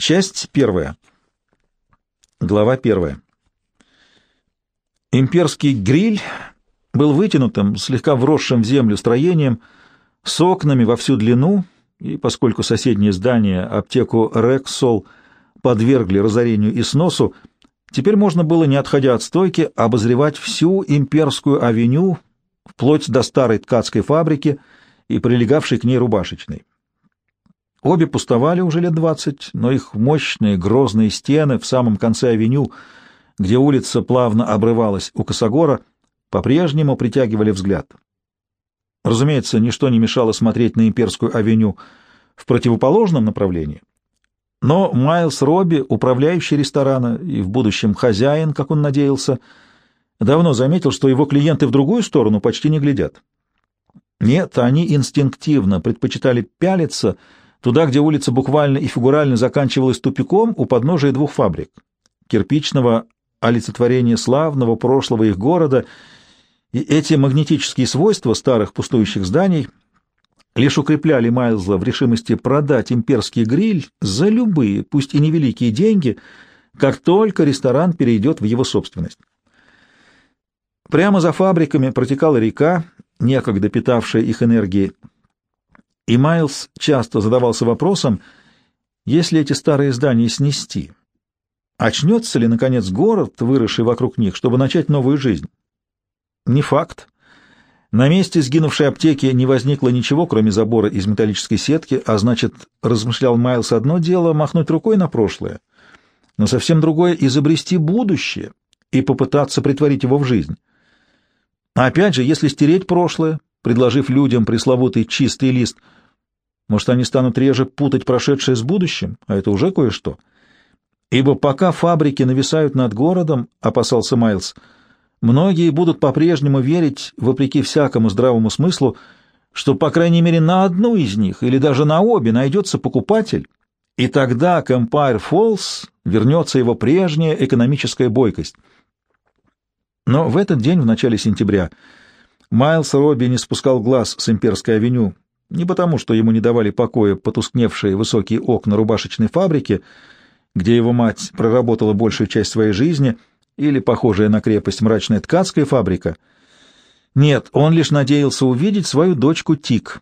Часть первая. Глава первая. Имперский гриль был вытянутым, слегка вросшим в землю строением, с окнами во всю длину, и поскольку соседние здания, аптеку Рексол, подвергли разорению и сносу, теперь можно было, не отходя от стойки, обозревать всю имперскую авеню, вплоть до старой ткацкой фабрики и прилегавшей к ней рубашечной. Обе пустовали уже лет двадцать, но их мощные грозные стены в самом конце авеню, где улица плавно обрывалась у Косогора, по-прежнему притягивали взгляд. Разумеется, ничто не мешало смотреть на Имперскую авеню в противоположном направлении, но Майлз Робби, управляющий ресторана и в будущем хозяин, как он надеялся, давно заметил, что его клиенты в другую сторону почти не глядят. Нет, они инстинктивно предпочитали пялиться туда, где улица буквально и фигурально заканчивалась тупиком у подножия двух фабрик — кирпичного олицетворения славного прошлого их города, и эти магнетические свойства старых пустующих зданий лишь укрепляли Майлза в решимости продать имперский гриль за любые, пусть и невеликие деньги, как только ресторан перейдет в его собственность. Прямо за фабриками протекала река, некогда питавшая их энергией, и Майлз часто задавался вопросом, если эти старые здания снести, очнется ли, наконец, город, выросший вокруг них, чтобы начать новую жизнь? Не факт. На месте сгинувшей аптеки не возникло ничего, кроме забора из металлической сетки, а значит, размышлял Майлз, одно дело махнуть рукой на прошлое, но совсем другое — изобрести будущее и попытаться притворить его в жизнь. Опять же, если стереть прошлое, предложив людям пресловутый чистый лист, может, они станут реже путать прошедшее с будущим, а это уже кое-что. Ибо пока фабрики нависают над городом, опасался Майлз, многие будут по-прежнему верить, вопреки всякому здравому смыслу, что, по крайней мере, на одну из них или даже на обе найдется покупатель, и тогда к Empire Falls вернется его прежняя экономическая бойкость. Но в этот день, в начале сентября, Майлз Робби не спускал глаз с Имперской авеню, не потому, что ему не давали покоя потускневшие высокие окна рубашечной фабрики, где его мать проработала большую часть своей жизни, или похожая на крепость мрачная ткацкая фабрика. Нет, он лишь надеялся увидеть свою дочку Тик,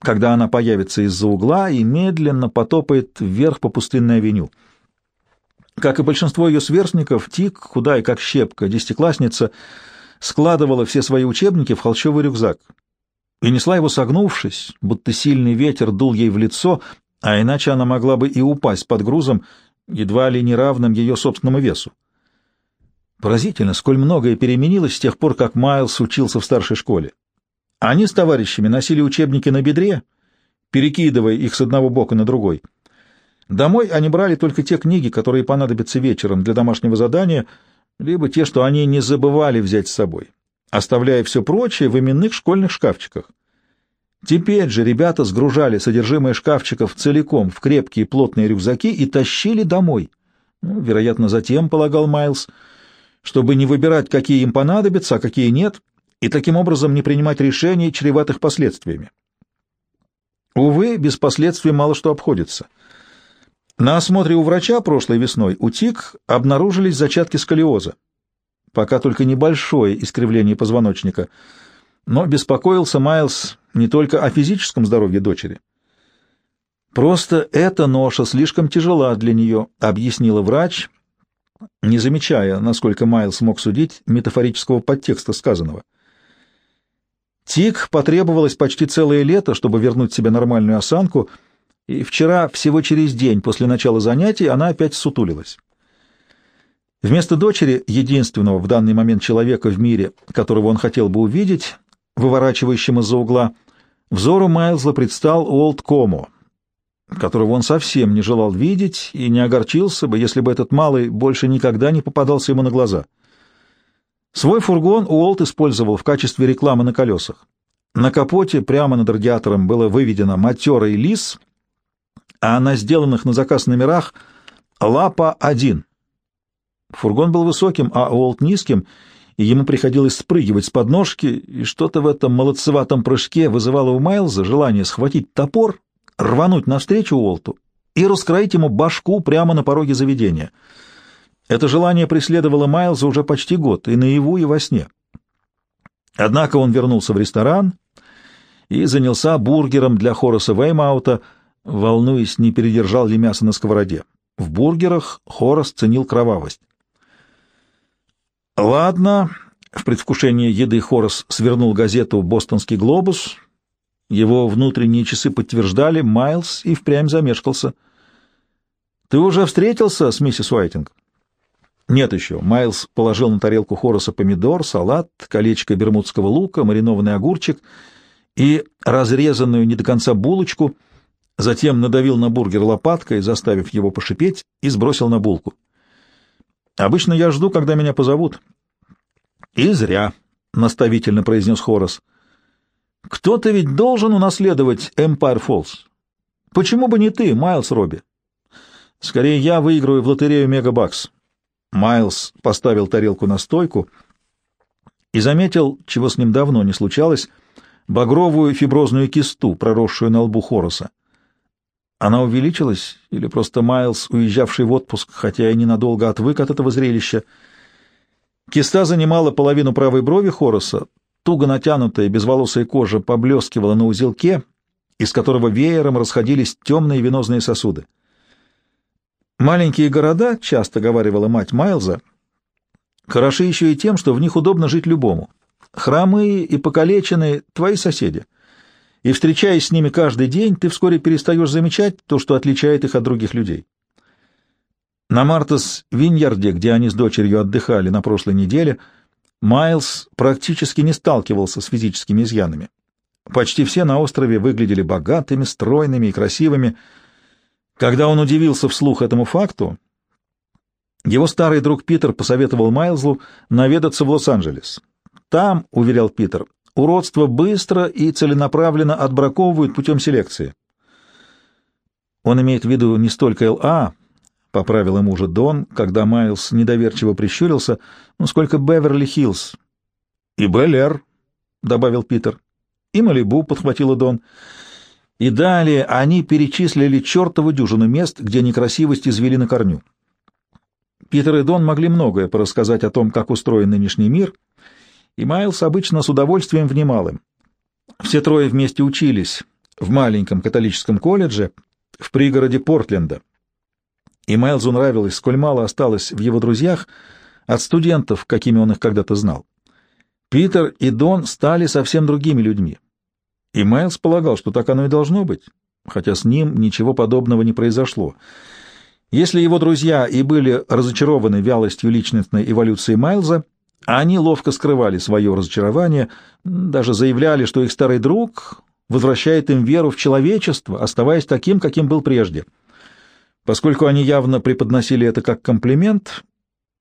когда она появится из-за угла и медленно потопает вверх по пустынной авеню. Как и большинство ее сверстников, Тик, худая как щепка, десятиклассница, складывала все свои учебники в холщовый рюкзак и несла его согнувшись, будто сильный ветер дул ей в лицо, а иначе она могла бы и упасть под грузом, едва ли неравным ее собственному весу. Поразительно, сколь многое переменилось с тех пор, как Майлз учился в старшей школе. Они с товарищами носили учебники на бедре, перекидывая их с одного бока на другой — Домой они брали только те книги, которые понадобятся вечером для домашнего задания, либо те, что они не забывали взять с собой, оставляя все прочее в именных школьных шкафчиках. Теперь же ребята сгружали содержимое шкафчиков целиком в крепкие плотные рюкзаки и тащили домой. Ну, вероятно, затем, полагал Майлз, чтобы не выбирать, какие им понадобятся, а какие нет, и таким образом не принимать решений, чреватых последствиями. Увы, без последствий мало что обходится — на осмотре у врача прошлой весной у Тик обнаружились зачатки сколиоза. Пока только небольшое искривление позвоночника. Но беспокоился Майлз не только о физическом здоровье дочери. «Просто эта ноша слишком тяжела для нее», — объяснила врач, не замечая, насколько Майлз мог судить, метафорического подтекста сказанного. Тик потребовалось почти целое лето, чтобы вернуть себе нормальную осанку — и вчера, всего через день после начала занятий, она опять сутулилась. Вместо дочери, единственного в данный момент человека в мире, которого он хотел бы увидеть, выворачивающим из-за угла, взору Майлза предстал Уолт Комо, которого он совсем не желал видеть и не огорчился бы, если бы этот малый больше никогда не попадался ему на глаза. Свой фургон Уолт использовал в качестве рекламы на колесах. На капоте прямо над радиатором было выведено «матерый лис», а на сделанных на заказ номерах «Лапа-1». Фургон был высоким, а Уолт низким, и ему приходилось спрыгивать с подножки, и что-то в этом молодцеватом прыжке вызывало у Майлза желание схватить топор, рвануть навстречу Уолту и раскроить ему башку прямо на пороге заведения. Это желание преследовало Майлза уже почти год, и наяву, и во сне. Однако он вернулся в ресторан и занялся бургером для Хораса Веймаута, волнуясь, не передержал ли мясо на сковороде. В бургерах Хорас ценил кровавость. «Ладно», — в предвкушении еды Хорас свернул газету «Бостонский глобус». Его внутренние часы подтверждали, Майлз и впрямь замешкался. «Ты уже встретился с миссис Уайтинг?» «Нет еще». Майлз положил на тарелку Хораса помидор, салат, колечко бермудского лука, маринованный огурчик и разрезанную не до конца булочку, затем надавил на бургер лопаткой, заставив его пошипеть, и сбросил на булку. «Обычно я жду, когда меня позовут». «И зря», — наставительно произнес Хорас. «Кто-то ведь должен унаследовать Эмпайр Фоллс. Почему бы не ты, Майлз Робби? Скорее, я выиграю в лотерею Мегабакс». Майлз поставил тарелку на стойку и заметил, чего с ним давно не случалось, багровую фиброзную кисту, проросшую на лбу Хороса. Она увеличилась, или просто Майлз, уезжавший в отпуск, хотя и ненадолго отвык от этого зрелища. Киста занимала половину правой брови Хороса, туго натянутая безволосая кожа поблескивала на узелке, из которого веером расходились темные венозные сосуды. Маленькие города, часто говаривала мать Майлза, хороши еще и тем, что в них удобно жить любому. Хромые и покалеченные — твои соседи. И, встречаясь с ними каждый день, ты вскоре перестаешь замечать то, что отличает их от других людей. На Мартас Виньярде, где они с дочерью отдыхали на прошлой неделе, Майлз практически не сталкивался с физическими изъянами. Почти все на острове выглядели богатыми, стройными и красивыми, когда он удивился вслух этому факту, его старый друг Питер посоветовал Майлзу наведаться в Лос-Анджелес. Там, уверял Питер, уродство быстро и целенаправленно отбраковывают путем селекции. Он имеет в виду не столько ЛА, поправил ему уже Дон, когда Майлз недоверчиво прищурился, ну, сколько Беверли-Хиллз. И Беллер, добавил Питер. И Малибу, подхватила Дон. И далее они перечислили чертову дюжину мест, где некрасивость извели на корню. Питер и Дон могли многое порассказать о том, как устроен нынешний мир, и Майлз обычно с удовольствием внимал им. Все трое вместе учились в маленьком католическом колледже в пригороде Портленда. И Майлзу нравилось, сколь мало осталось в его друзьях от студентов, какими он их когда-то знал. Питер и Дон стали совсем другими людьми. И Майлз полагал, что так оно и должно быть, хотя с ним ничего подобного не произошло. Если его друзья и были разочарованы вялостью личностной эволюции Майлза, они ловко скрывали свое разочарование, даже заявляли, что их старый друг возвращает им веру в человечество, оставаясь таким, каким был прежде. Поскольку они явно преподносили это как комплимент,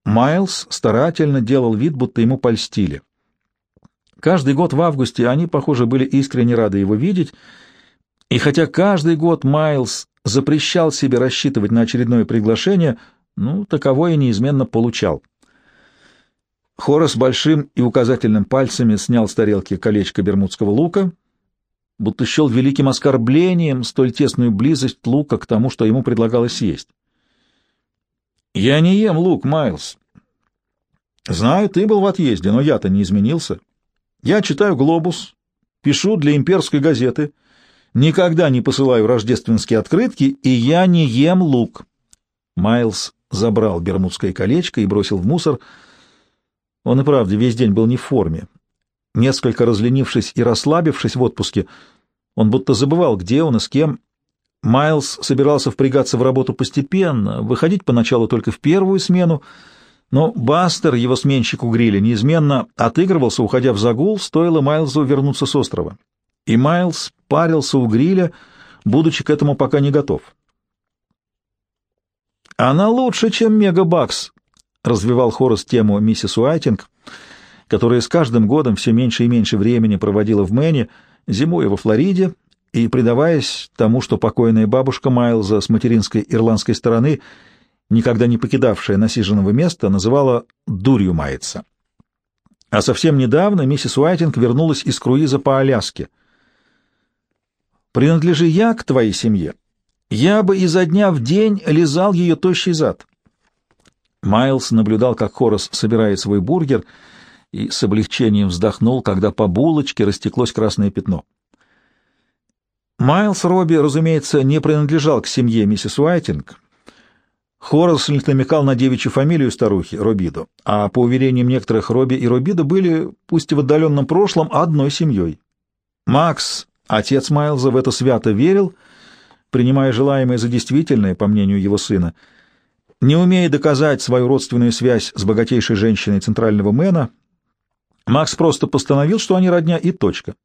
Майлз старательно делал вид, будто ему польстили. Каждый год в августе они, похоже, были искренне рады его видеть, и хотя каждый год Майлз запрещал себе рассчитывать на очередное приглашение, ну, таковое неизменно получал. Хорос большим и указательным пальцами снял с тарелки колечко бермудского лука, будто счел великим оскорблением столь тесную близость лука к тому, что ему предлагалось съесть. «Я не ем лук, Майлз. Знаю, ты был в отъезде, но я-то не изменился. Я читаю «Глобус», пишу для имперской газеты, никогда не посылаю рождественские открытки, и я не ем лук. Майлз забрал бермудское колечко и бросил в мусор. Он и правда весь день был не в форме. Несколько разленившись и расслабившись в отпуске, он будто забывал, где он и с кем. Майлз собирался впрягаться в работу постепенно, выходить поначалу только в первую смену, но Бастер, его сменщик у гриля, неизменно отыгрывался, уходя в загул, стоило Майлзу вернуться с острова. И Майлз парился у гриля, будучи к этому пока не готов. «Она лучше, чем Мегабакс», — развивал Хорос тему миссис Уайтинг, которая с каждым годом все меньше и меньше времени проводила в Мэне, зимой во Флориде, и предаваясь тому, что покойная бабушка Майлза с материнской ирландской стороны — никогда не покидавшая насиженного места, называла «дурью мается». А совсем недавно миссис Уайтинг вернулась из круиза по Аляске. «Принадлежи я к твоей семье, Я бы изо дня в день лизал ее тощий зад. Майлз наблюдал, как Хорас собирает свой бургер, и с облегчением вздохнул, когда по булочке растеклось красное пятно. Майлз Робби, разумеется, не принадлежал к семье миссис Уайтинг. Хорас лишь намекал на девичью фамилию старухи, Робидо, а по уверениям некоторых, Робби и Робидо были, пусть и в отдаленном прошлом, одной семьей. Макс, отец Майлза, в это свято верил, принимая желаемое за действительное, по мнению его сына. Не умея доказать свою родственную связь с богатейшей женщиной центрального Мэна, Макс просто постановил, что они родня и точка.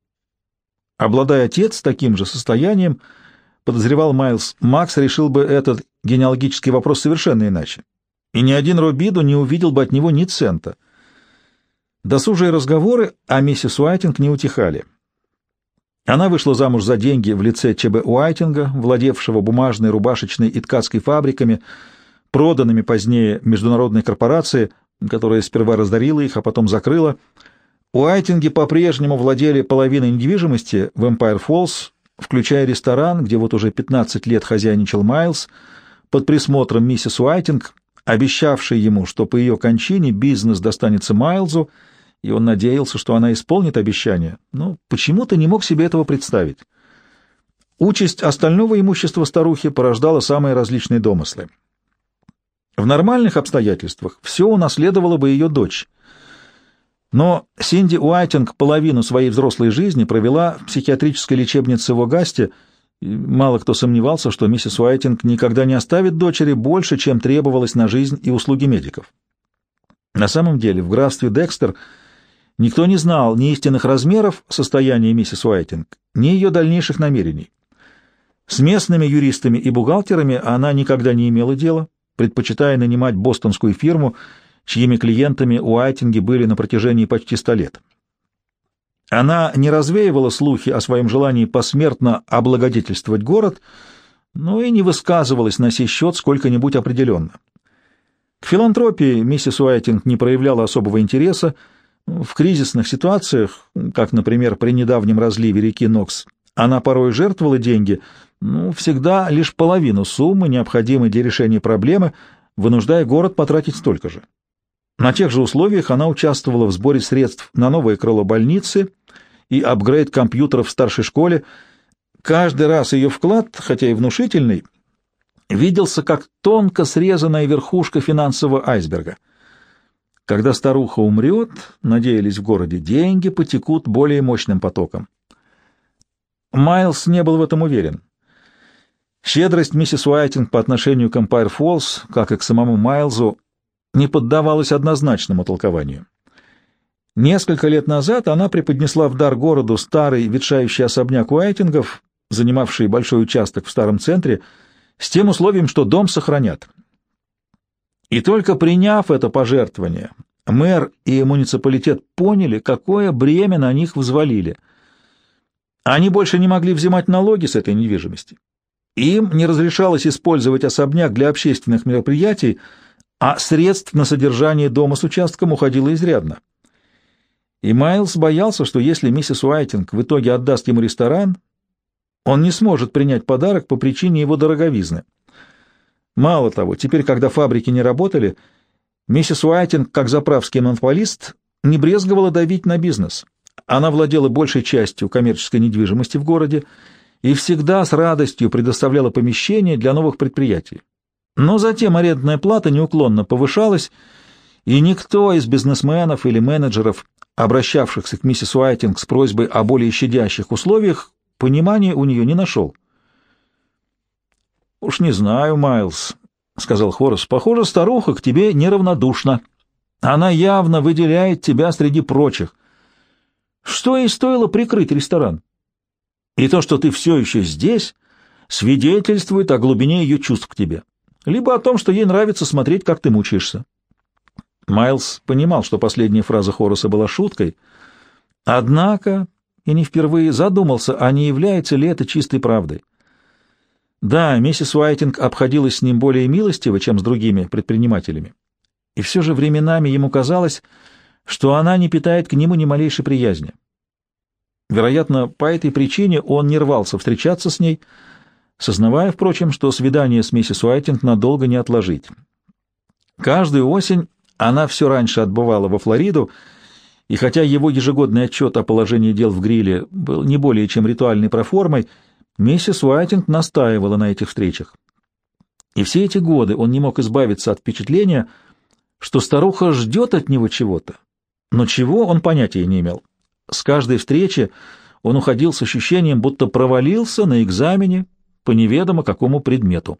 Обладая отец таким же состоянием, подозревал Майлз, Макс решил бы этот генеалогический вопрос совершенно иначе. И ни один Робиду не увидел бы от него ни цента. Досужие разговоры о миссис Уайтинг не утихали. Она вышла замуж за деньги в лице ЧБ Уайтинга, владевшего бумажной, рубашечной и ткацкой фабриками, проданными позднее международной корпорации, которая сперва раздарила их, а потом закрыла, Уайтинги по-прежнему владели половиной недвижимости в Empire Falls, включая ресторан, где вот уже 15 лет хозяйничал Майлз, под присмотром миссис Уайтинг, обещавшей ему, что по ее кончине бизнес достанется Майлзу, и он надеялся, что она исполнит обещание, но почему-то не мог себе этого представить. Участь остального имущества старухи порождала самые различные домыслы. В нормальных обстоятельствах все унаследовала бы ее дочь — но Синди Уайтинг половину своей взрослой жизни провела в психиатрической лечебнице в Огасте, мало кто сомневался, что миссис Уайтинг никогда не оставит дочери больше, чем требовалось на жизнь и услуги медиков. На самом деле в графстве Декстер никто не знал ни истинных размеров состояния миссис Уайтинг, ни ее дальнейших намерений. С местными юристами и бухгалтерами она никогда не имела дела, предпочитая нанимать бостонскую фирму — чьими клиентами Уайтинги были на протяжении почти ста лет. Она не развеивала слухи о своем желании посмертно облагодетельствовать город, но и не высказывалась на сей счет сколько-нибудь определенно. К филантропии миссис Уайтинг не проявляла особого интереса. В кризисных ситуациях, как, например, при недавнем разливе реки Нокс, она порой жертвовала деньги, ну, всегда лишь половину суммы, необходимой для решения проблемы, вынуждая город потратить столько же. На тех же условиях она участвовала в сборе средств на новое крыло больницы и апгрейд компьютеров в старшей школе. Каждый раз ее вклад, хотя и внушительный, виделся как тонко срезанная верхушка финансового айсберга. Когда старуха умрет, надеялись в городе, деньги потекут более мощным потоком. Майлз не был в этом уверен. Щедрость миссис Уайтинг по отношению к Эмпайр Фоллс, как и к самому Майлзу, не поддавалась однозначному толкованию. Несколько лет назад она преподнесла в дар городу старый ветшающий особняк Уайтингов, занимавший большой участок в старом центре, с тем условием, что дом сохранят. И только приняв это пожертвование, мэр и муниципалитет поняли, какое бремя на них взвалили. Они больше не могли взимать налоги с этой недвижимости. Им не разрешалось использовать особняк для общественных мероприятий, а средств на содержание дома с участком уходило изрядно. И Майлз боялся, что если миссис Уайтинг в итоге отдаст ему ресторан, он не сможет принять подарок по причине его дороговизны. Мало того, теперь, когда фабрики не работали, миссис Уайтинг, как заправский монополист, не брезговала давить на бизнес. Она владела большей частью коммерческой недвижимости в городе и всегда с радостью предоставляла помещения для новых предприятий. Но затем арендная плата неуклонно повышалась, и никто из бизнесменов или менеджеров, обращавшихся к миссис Уайтинг с просьбой о более щадящих условиях, понимания у нее не нашел. «Уж не знаю, Майлз», — сказал Хорас, — «похоже, старуха к тебе неравнодушна. Она явно выделяет тебя среди прочих. Что ей стоило прикрыть ресторан? И то, что ты все еще здесь, свидетельствует о глубине ее чувств к тебе либо о том, что ей нравится смотреть, как ты мучаешься. Майлз понимал, что последняя фраза Хорреса была шуткой, однако и не впервые задумался, а не является ли это чистой правдой. Да, миссис Уайтинг обходилась с ним более милостиво, чем с другими предпринимателями, и все же временами ему казалось, что она не питает к нему ни малейшей приязни. Вероятно, по этой причине он не рвался встречаться с ней, сознавая, впрочем, что свидание с миссис Уайтинг надолго не отложить. Каждую осень она все раньше отбывала во Флориду, и хотя его ежегодный отчет о положении дел в гриле был не более чем ритуальной проформой, миссис Уайтинг настаивала на этих встречах. И все эти годы он не мог избавиться от впечатления, что старуха ждет от него чего-то, но чего он понятия не имел. С каждой встречи он уходил с ощущением, будто провалился на экзамене по неведомо какому предмету.